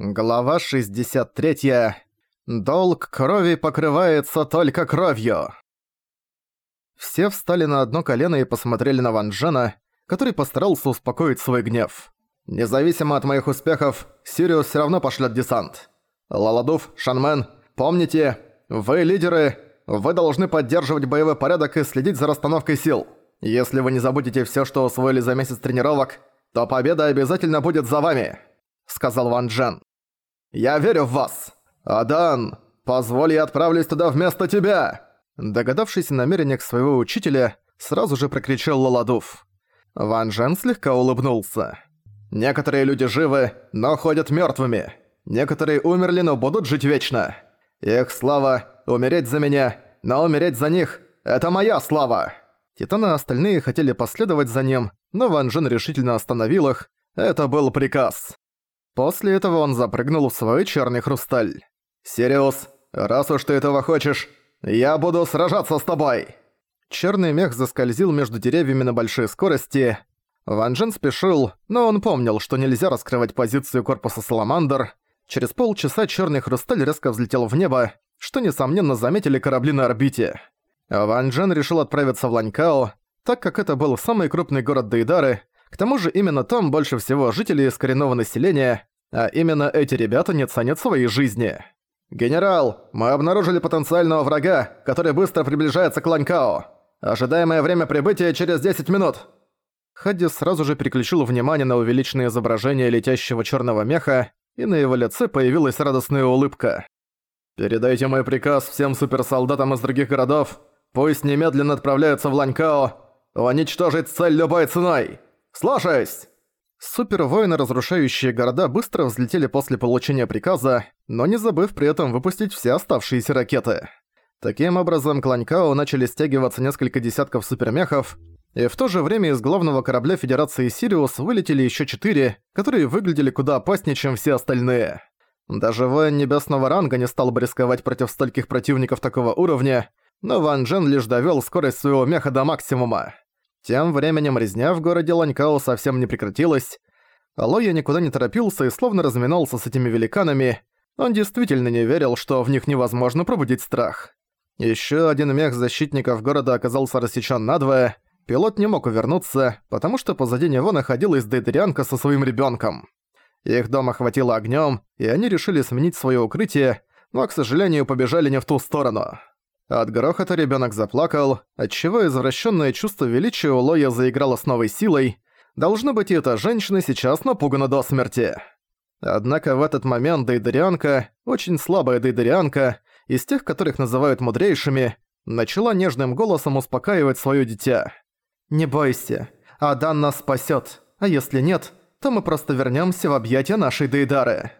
Глава 63. Долг крови покрывается только кровью. Все встали на одно колено и посмотрели на Ван Джена, который постарался успокоить свой гнев. Независимо от моих успехов, Сириус все равно пошлет десант. Лаладуф, Шанмен, помните, вы лидеры, вы должны поддерживать боевой порядок и следить за расстановкой сил. Если вы не забудете все, что усвоили за месяц тренировок, то победа обязательно будет за вами», — сказал Ван Джен. «Я верю в вас! Адан, позволь я отправлюсь туда вместо тебя!» Догадавшись о намерениях своего учителя, сразу же прокричал Лаладуф. Ван Джен слегка улыбнулся. «Некоторые люди живы, но ходят мертвыми. Некоторые умерли, но будут жить вечно. Их слава — умереть за меня, но умереть за них — это моя слава!» Титаны остальные хотели последовать за ним, но Ван Джен решительно остановил их. Это был приказ. После этого он запрыгнул в свой черный хрусталь. «Сириус, раз уж ты этого хочешь, я буду сражаться с тобой!» Черный мех заскользил между деревьями на большой скорости. Ван Джен спешил, но он помнил, что нельзя раскрывать позицию корпуса Саламандр. Через полчаса черный хрусталь резко взлетел в небо, что, несомненно, заметили корабли на орбите. Ван Джен решил отправиться в Ланькао, так как это был самый крупный город Дейдары, к тому же именно там больше всего жителей из населения, а именно эти ребята не ценят своей жизни. «Генерал, мы обнаружили потенциального врага, который быстро приближается к Ланькао. Ожидаемое время прибытия через 10 минут». Хадди сразу же переключил внимание на увеличенное изображение летящего черного меха, и на его лице появилась радостная улыбка. «Передайте мой приказ всем суперсолдатам из других городов, пусть немедленно отправляются в Ланькао, уничтожить цель любой ценой! Слушаюсь!» Супервоины, разрушающие города, быстро взлетели после получения приказа, но не забыв при этом выпустить все оставшиеся ракеты. Таким образом, к начали стягиваться несколько десятков супермехов, и в то же время из главного корабля Федерации Сириус вылетели еще четыре, которые выглядели куда опаснее, чем все остальные. Даже воин небесного ранга не стал бы рисковать против стольких противников такого уровня, но Ван Джен лишь довел скорость своего меха до максимума. Тем временем резня в городе Ланькао совсем не прекратилась. Алоя никуда не торопился и словно разминался с этими великанами. Он действительно не верил, что в них невозможно пробудить страх. Еще один мех защитников города оказался рассечен надвое. Пилот не мог увернуться, потому что позади него находилась Дейдерианка со своим ребенком. Их дом охватило огнем, и они решили сменить свое укрытие, но, к сожалению, побежали не в ту сторону. От грохота ребенок заплакал, отчего извращенное чувство величия у Лоя заиграло с новой силой. Должно быть, и эта женщина сейчас напугана до смерти. Однако в этот момент Дейдерианка, очень слабая Дейдерианка, из тех, которых называют мудрейшими, начала нежным голосом успокаивать свое дитя. «Не бойся, Адан нас спасет, а если нет, то мы просто вернемся в объятия нашей Дейдары».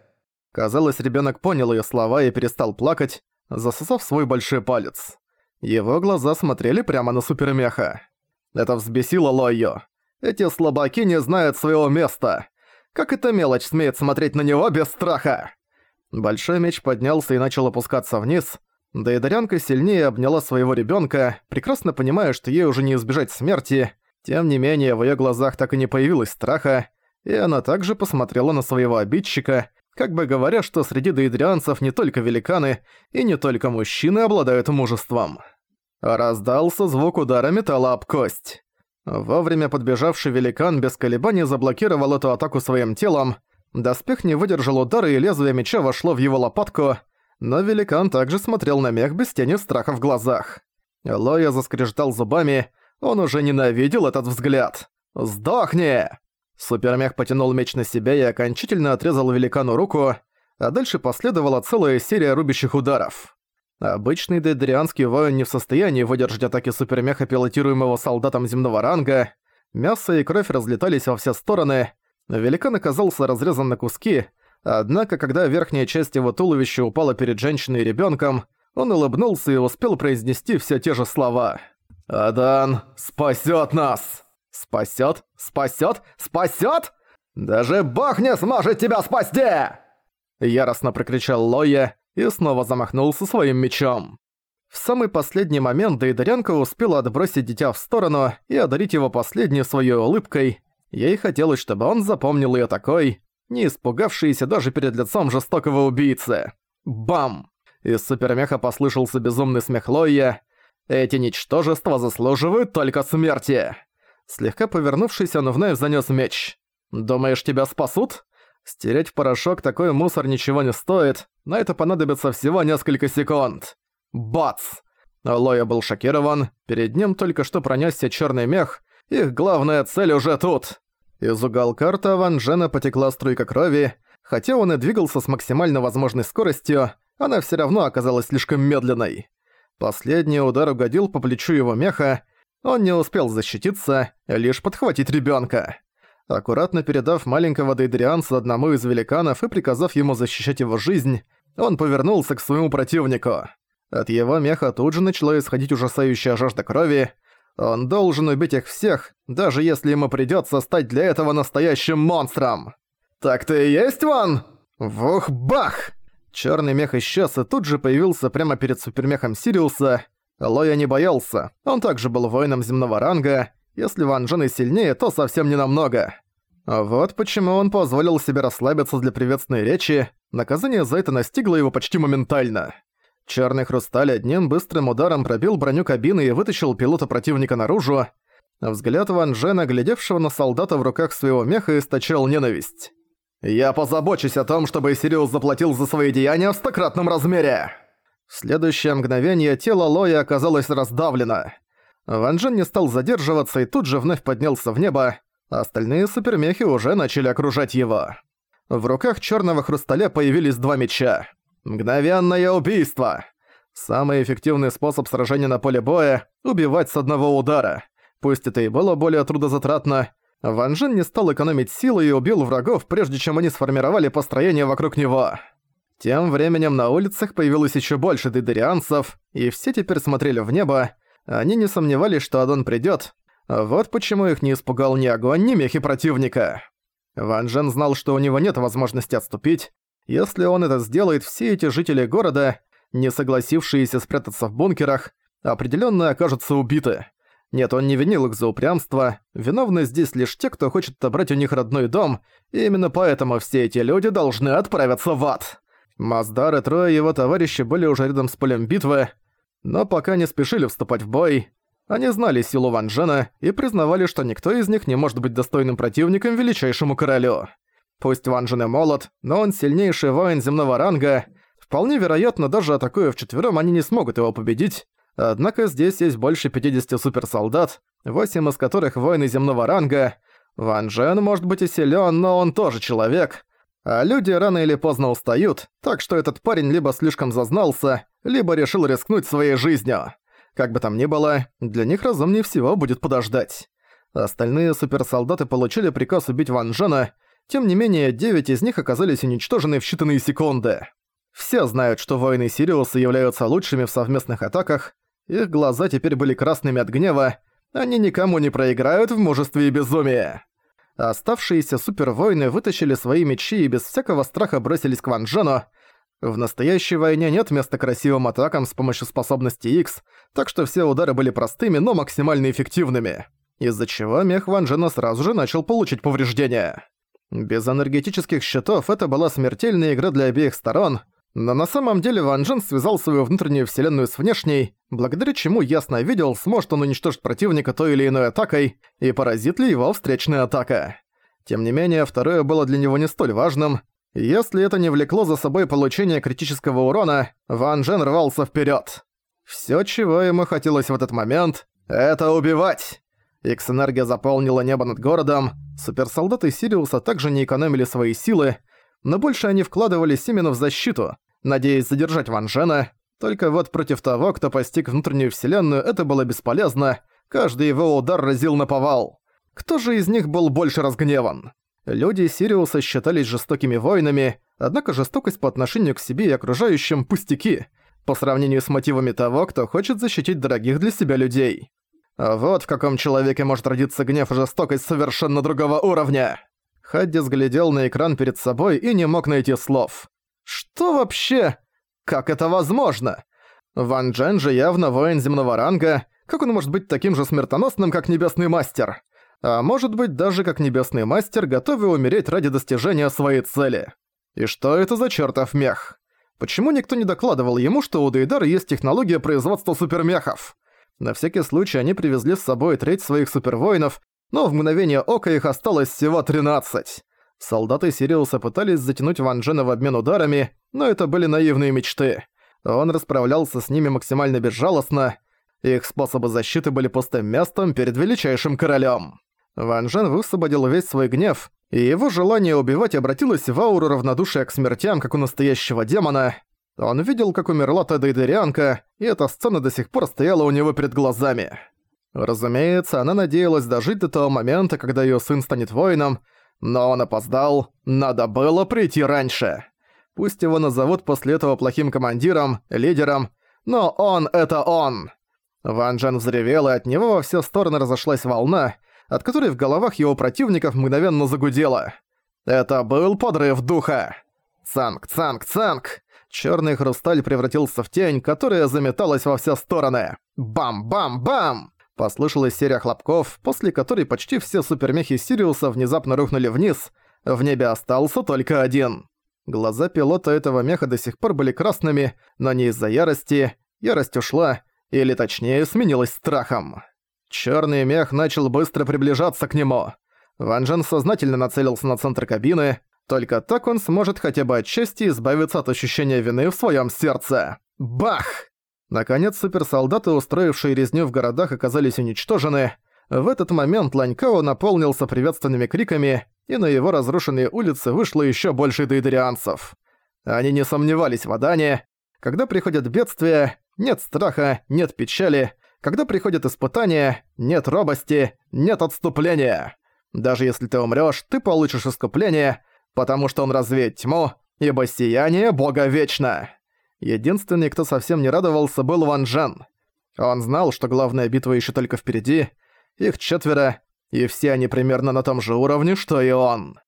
Казалось, ребенок понял ее слова и перестал плакать, засосав свой большой палец. Его глаза смотрели прямо на супермеха. Это взбесило Лойо. Эти слабаки не знают своего места. Как эта мелочь смеет смотреть на него без страха? Большой меч поднялся и начал опускаться вниз. Да и Дарянка сильнее обняла своего ребенка, прекрасно понимая, что ей уже не избежать смерти. Тем не менее, в ее глазах так и не появилось страха, и она также посмотрела на своего обидчика, как бы говоря, что среди доидрианцев не только великаны и не только мужчины обладают мужеством. Раздался звук удара металла об кость. Вовремя подбежавший великан без колебаний заблокировал эту атаку своим телом, доспех не выдержал удара и лезвие меча вошло в его лопатку, но великан также смотрел на мех без тени страха в глазах. Лоя заскрежетал зубами, он уже ненавидел этот взгляд. «Сдохни!» Супермех потянул меч на себя и окончательно отрезал великану руку, а дальше последовала целая серия рубящих ударов. Обычный дейдрианский воин не в состоянии выдержать атаки супермеха, пилотируемого солдатом земного ранга. Мясо и кровь разлетались во все стороны. Великан оказался разрезан на куски, однако когда верхняя часть его туловища упала перед женщиной и ребенком, он улыбнулся и успел произнести все те же слова. «Адан спасет нас!» Спасет? Спасет? Спасет? Даже бог не сможет тебя спасти!» Яростно прокричал Лоя и снова замахнулся своим мечом. В самый последний момент Дейдарянка успела отбросить дитя в сторону и одарить его последней своей улыбкой. Ей хотелось, чтобы он запомнил её такой. не испугавшиеся даже перед лицом жестокого убийцы. Бам! Из супермеха послышался безумный смех Лоя. Эти ничтожества заслуживают только смерти. Слегка повернувшись, он вновь занёс меч. «Думаешь, тебя спасут?» Стереть в порошок такой мусор ничего не стоит, на это понадобится всего несколько секунд. Бац! Лоя был шокирован, перед ним только что пронесся черный мех, их главная цель уже тут. Из уголка рта Ван Джена потекла струйка крови, хотя он и двигался с максимально возможной скоростью, она все равно оказалась слишком медленной. Последний удар угодил по плечу его меха, он не успел защититься, лишь подхватить ребенка. Аккуратно передав маленького Дейдрианца одному из великанов и приказав ему защищать его жизнь, он повернулся к своему противнику. От его меха тут же начала исходить ужасающая жажда крови. Он должен убить их всех, даже если ему придётся стать для этого настоящим монстром. «Так ты и есть, Ван?» Вух-бах! Чёрный мех исчез и тут же появился прямо перед супермехом Сириуса. Лоя не боялся, он также был воином земного ранга, если Ван Джен и сильнее, то совсем не намного. Вот почему он позволил себе расслабиться для приветственной речи, наказание за это настигло его почти моментально. Черный хрусталь одним быстрым ударом пробил броню кабины и вытащил пилота противника наружу. Взгляд Ван Джена, глядевшего на солдата в руках своего меха, источал ненависть. «Я позабочусь о том, чтобы Сириус заплатил за свои деяния в стократном размере!» В следующее мгновение тело Лоя оказалось раздавлено. Ван Джен не стал задерживаться и тут же вновь поднялся в небо, остальные супермехи уже начали окружать его. В руках черного хрусталя появились два меча. Мгновенное убийство! Самый эффективный способ сражения на поле боя – убивать с одного удара. Пусть это и было более трудозатратно, Ван Джен не стал экономить силы и убил врагов, прежде чем они сформировали построение вокруг него. Тем временем на улицах появилось еще больше дейдерианцев, и все теперь смотрели в небо, они не сомневались, что Адон придёт. Вот почему их не испугал ни огонь, ни мехи противника. Ван Джен знал, что у него нет возможности отступить. Если он это сделает, все эти жители города, не согласившиеся спрятаться в бункерах, определённо окажутся убиты. Нет, он не винил их за упрямство. Виновны здесь лишь те, кто хочет отобрать у них родной дом, и именно поэтому все эти люди должны отправиться в ад. Маздар и трое его товарищи были уже рядом с полем битвы, но пока не спешили вступать в бой. Они знали силу Ван Джена и признавали, что никто из них не может быть достойным противником величайшему королю. Пусть Ван Джен и молод, но он сильнейший воин земного ранга. Вполне вероятно, даже атакуя вчетвером, они не смогут его победить. Однако здесь есть больше 50 суперсолдат, 8 из которых воины земного ранга. Ван Джен может быть и силён, но он тоже человек. А люди рано или поздно устают, так что этот парень либо слишком зазнался, либо решил рискнуть своей жизнью. Как бы там ни было, для них разумнее всего будет подождать. Остальные суперсолдаты получили приказ убить Ван Джена, тем не менее, девять из них оказались уничтожены в считанные секунды. Все знают, что воины Сириуса являются лучшими в совместных атаках, их глаза теперь были красными от гнева, они никому не проиграют в мужестве и безумии. Оставшиеся супервоины вытащили свои мечи и без всякого страха бросились к Ван Джену, в настоящей войне нет места красивым атакам с помощью способности X, так что все удары были простыми, но максимально эффективными, из-за чего мех Ван Джена сразу же начал получить повреждения. Без энергетических щитов это была смертельная игра для обеих сторон, но на самом деле Ван Джен связал свою внутреннюю вселенную с внешней, благодаря чему ясно видел, сможет он уничтожить противника той или иной атакой, и поразит ли его встречная атака. Тем не менее, второе было для него не столь важным, если это не влекло за собой получение критического урона, Ван Джен рвался вперед. Всё, чего ему хотелось в этот момент, это убивать. Икс-энергия заполнила небо над городом, суперсолдаты Сириуса также не экономили свои силы, но больше они вкладывались именно в защиту, надеясь задержать Ван Джена, только вот против того, кто постиг внутреннюю вселенную, это было бесполезно, каждый его удар разил на повал. Кто же из них был больше разгневан? Люди Сириуса считались жестокими воинами, однако жестокость по отношению к себе и окружающим – пустяки, по сравнению с мотивами того, кто хочет защитить дорогих для себя людей. А вот в каком человеке может родиться гнев и жестокость совершенно другого уровня. Хаддис глядел на экран перед собой и не мог найти слов. Что вообще? Как это возможно? Ван Джен же явно воин земного ранга, как он может быть таким же смертоносным, как Небесный Мастер? А может быть, даже как небесный мастер, готовый умереть ради достижения своей цели. И что это за чертов мех? Почему никто не докладывал ему, что у Дейдара есть технология производства супермехов? На всякий случай они привезли с собой треть своих супервоинов, но в мгновение ока их осталось всего 13. Солдаты Сириуса пытались затянуть Ван Джена в обмен ударами, но это были наивные мечты. Он расправлялся с ними максимально безжалостно. Их способы защиты были пустым местом перед величайшим королем. Ван Джен высвободил весь свой гнев, и его желание убивать обратилось в ауру равнодушия к смертям, как у настоящего демона. Он видел, как умерла Теда и и эта сцена до сих пор стояла у него перед глазами. Разумеется, она надеялась дожить до того момента, когда её сын станет воином, но он опоздал, надо было прийти раньше. Пусть его назовут после этого плохим командиром, лидером, но он — это он. Ван Джен взревел, и от него во все стороны разошлась волна, от которой в головах его противников мгновенно загудело. Это был подрыв духа. Цанг, цанг, цанг! Чёрный хрусталь превратился в тень, которая заметалась во все стороны. Бам-бам-бам! Послышалась серия хлопков, после которой почти все супермехи Сириуса внезапно рухнули вниз. В небе остался только один. Глаза пилота этого меха до сих пор были красными, но не из-за ярости. Ярость ушла, или точнее сменилась страхом. Чёрный мех начал быстро приближаться к нему. Ван Джен сознательно нацелился на центр кабины, только так он сможет хотя бы отчасти избавиться от ощущения вины в своём сердце. Бах! Наконец, суперсолдаты, устроившие резню в городах, оказались уничтожены. В этот момент Ланькао наполнился приветственными криками, и на его разрушенные улицы вышло еще больше дейдерианцев. Они не сомневались в Адане. Когда приходят бедствия, нет страха, нет печали. Когда приходят испытания, нет робости, нет отступления. Даже если ты умрёшь, ты получишь искупление, потому что он развеет тьму, ибо сияние Бога вечно. Единственный, кто совсем не радовался, был Ван Джен. Он знал, что главная битва еще только впереди, их четверо, и все они примерно на том же уровне, что и он.